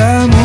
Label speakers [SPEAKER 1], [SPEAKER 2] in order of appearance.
[SPEAKER 1] amor.